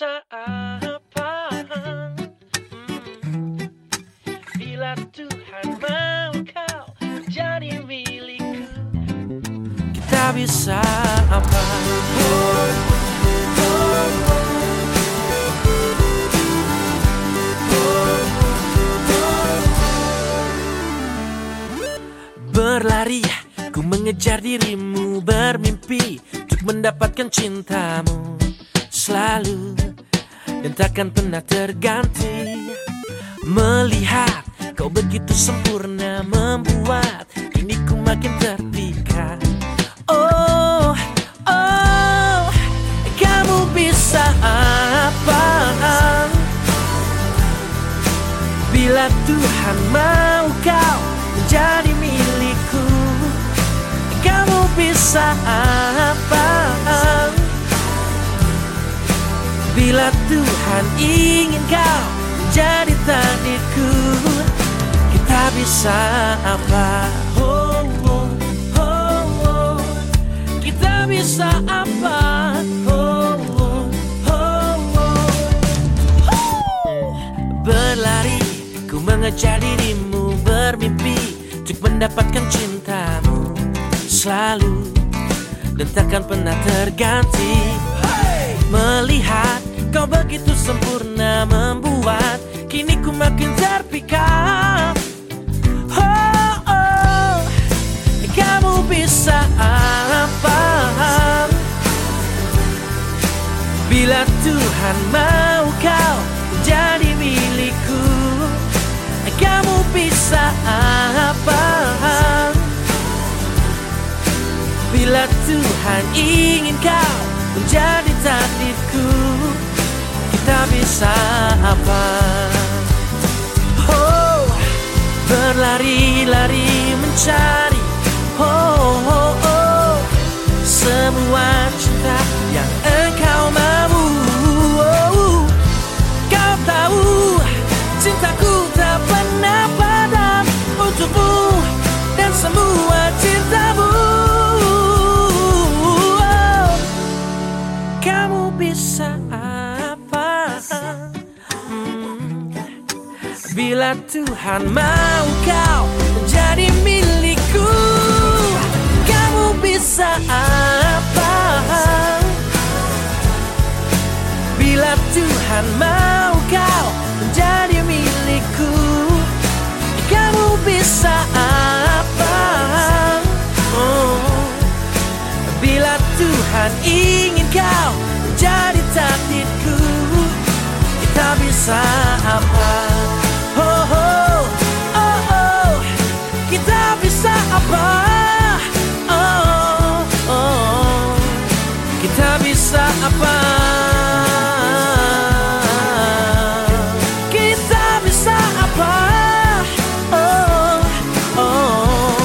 bisa apa hmm, Bila Tuhan mau kau jadi milikku Kita bisa apa? Berlari Ku mengejar dirimu bermimpi Untuk mendapatkan cintamu Selalu Dan takkan pernah terganti. Melihat kau begitu sempurna Membuat kini ku makin terpikat Oh, oh Kamu bisa apa? Bila Tuhan mau kau menjadi milikku Kamu bisa apa Bila Tuhan ingin kau menjadi takdirku Kita bisa apa oh, oh, oh, oh. Kita bisa apa oh, oh, oh, oh. Berlari Ku mengejar dirimu bermimpi Untuk mendapatkan cintamu Selalu Dan takkan pernah terganti Melihat kau begitu sempurna Membuat kini ku makin terpikat. Oh, oh, Kamu bisa apa Bila Tuhan mau kau jadi milikku Kamu bisa apa Bila Tuhan ingin kau menjadi takdirku. Kita bisa apa? Oh, berlari-lari mencari Bila Tuhan mau kau jadi milikku Kamu bisa apa Bila Tuhan mau kau menjadi milikku Kamu bisa apa. Bila Tuhan ingin kau menjadi takdirku Kita bisa apa apa oh, oh. Kita bisa apa Kita bisa apa oh, oh.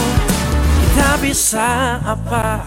Kita bisa apa